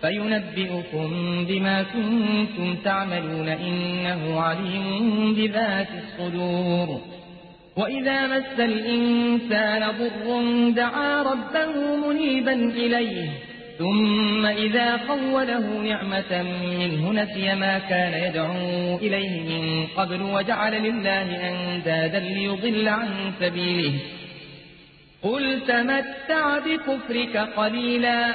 فينبئكم بما كنتم تعملون إنه عليم بذات الصدور. وإذا مس الإنسان ضر دعا ربه منيبا إليه ثم إذا خوله نعمة منه نسي ما كان يدعو إليه من قبل وجعل لله أندادا ليضل عن سبيله. قل تمتع بكفرك قليلا.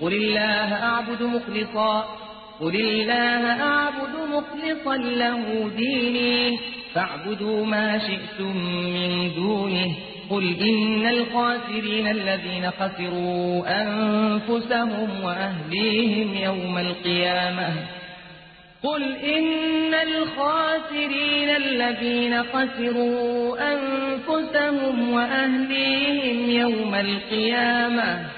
قل الله أعبد مخلصا قل الله أعبد مخلصا له ديني فاعبدوا ما شئتم من دونه قل إن الخاسرين الذين خسروا أنفسهم وأهليهم يوم القيامة قل إن الخاسرين الذين خسروا أنفسهم وأهليهم يوم القيامة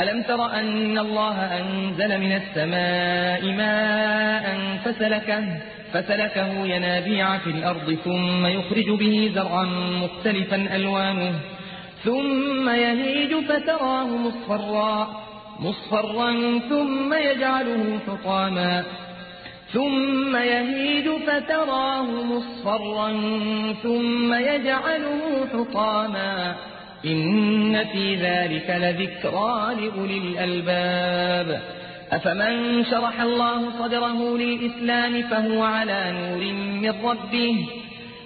ألم تر أن الله أنزل من السماء ماء فسلكه فسلكه ينابيع في الأرض ثم يخرج به زرعا مختلفا ألوانه ثم يهيج فتراه مصفرا مصفرا ثم يجعله حطاما ثم يهيج فتراه مصفرا ثم يجعله حطاما. إن في ذلك لذكرى لأولي الألباب. أفمن شرح الله صدره للإسلام فهو على نور من ربه.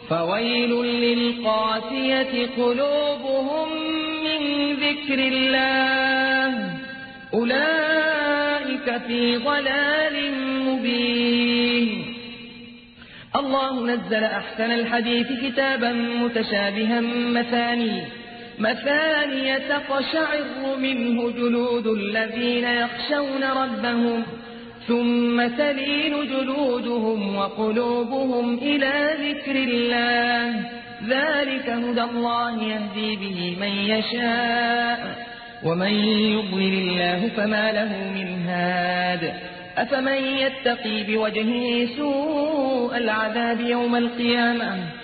فويل للقاسية قلوبهم من ذكر الله. أولئك في ضلال مبين. الله نزل أحسن الحديث كتابا متشابها مثاني. مثاني تقشعر منه جلود الذين يخشون ربهم ثم تلين جلودهم وقلوبهم إلى ذكر الله. ذلك هدى الله يهدي به من يشاء ومن يضلل الله فما له من هاد. أفمن يتقي بوجهه سوء العذاب يوم القيامة؟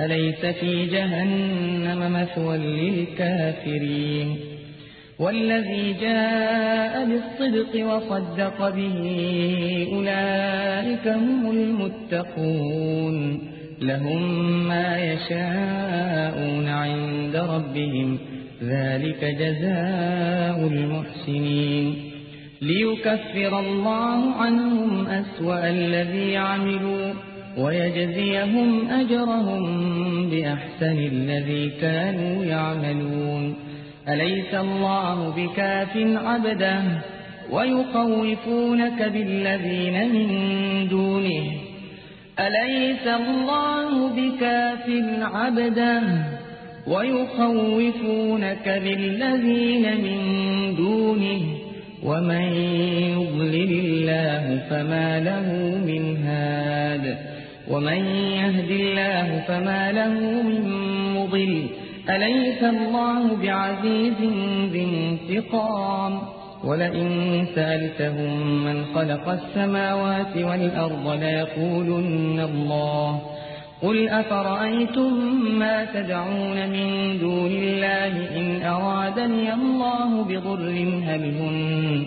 أليس في جهنم مثوى للكافرين؟ والذي جاء بالصدق وصدق به أولئك هم المتقون. لهم ما يشاءون عند ربهم. ذلك جزاء المحسنين. ليكفر الله عنهم أسوأ الذي عملوا. ويجزيهم أجرهم بأحسن الذي كانوا يعملون. أليس الله بكاف عبده؟ ويخوفونك بالذين من دونه. أليس الله بكاف عبده؟ ويخوفونك بالذين من دونه. ومن يضلل الله فما له من هاد. ومن يهد الله فما له من مضل أليس الله بعزيز ذي انتقام ولئن سألتهم من خلق السماوات والأرض ليقولن الله قل أفرأيتم ما تدعون من دون الله إن أرادني الله بضر هل هن,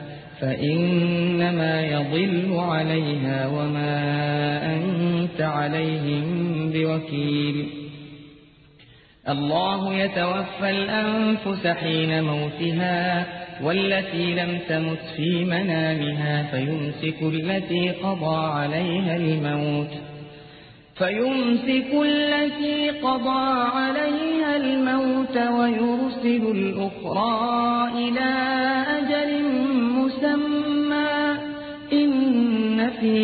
فإنما يضل عليها وما أنت عليهم بوكيل. الله يتوفى الأنفس حين موتها والتي لم تمت في منامها فيمسك التي قضى عليها الموت. فيمسك التي قضى عليها الموت ويرسل الأخرى إلى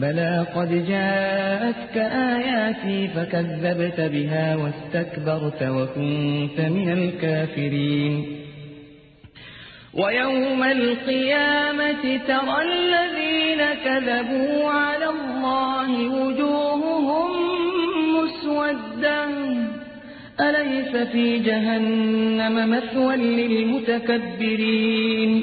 بلى قد جاءتك آياتي فكذبت بها واستكبرت وكنت من الكافرين. ويوم القيامة ترى الذين كذبوا على الله وجوههم مسودا أليس في جهنم مثوى للمتكبرين؟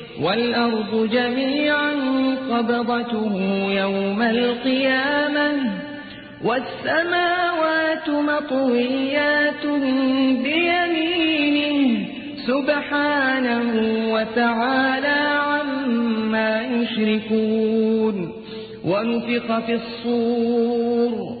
والأرض جميعا قبضته يوم القيامة والسماوات مطويات بيمينه سبحانه وتعالى عما يشركون. ونفخ في الصور.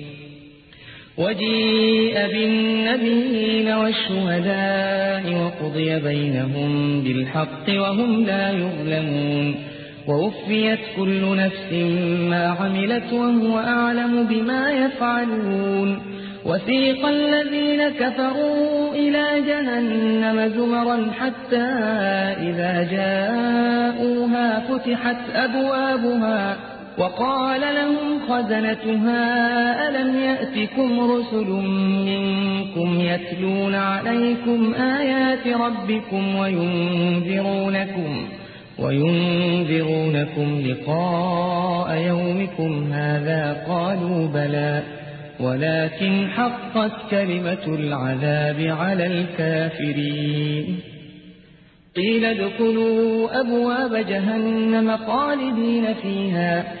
وجيء بالنبيين والشهداء وقضي بينهم بالحق وهم لا يظلمون ووفيت كل نفس ما عملت وهو أعلم بما يفعلون وثيق الذين كفروا إلى جهنم زمرا حتى إذا جاءوها فتحت أبوابها وقال لهم خزنتها ألم يأتكم رسل منكم يتلون عليكم آيات ربكم وينذرونكم وينذرونكم لقاء يومكم هذا قالوا بلى ولكن حقت كلمة العذاب على الكافرين. قيل ادخلوا أبواب جهنم خالدين فيها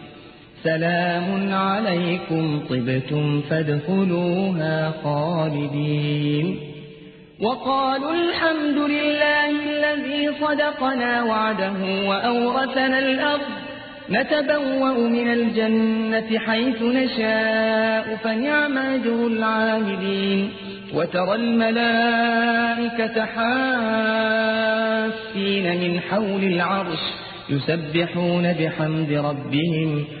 سلام عليكم طبتم فادخلوها خالدين. وقالوا الحمد لله الذي صدقنا وعده وأورثنا الأرض. نتبوأ من الجنة حيث نشاء فنعم أجر العاملين. وترى الملائكة حافين من حول العرش يسبحون بحمد ربهم.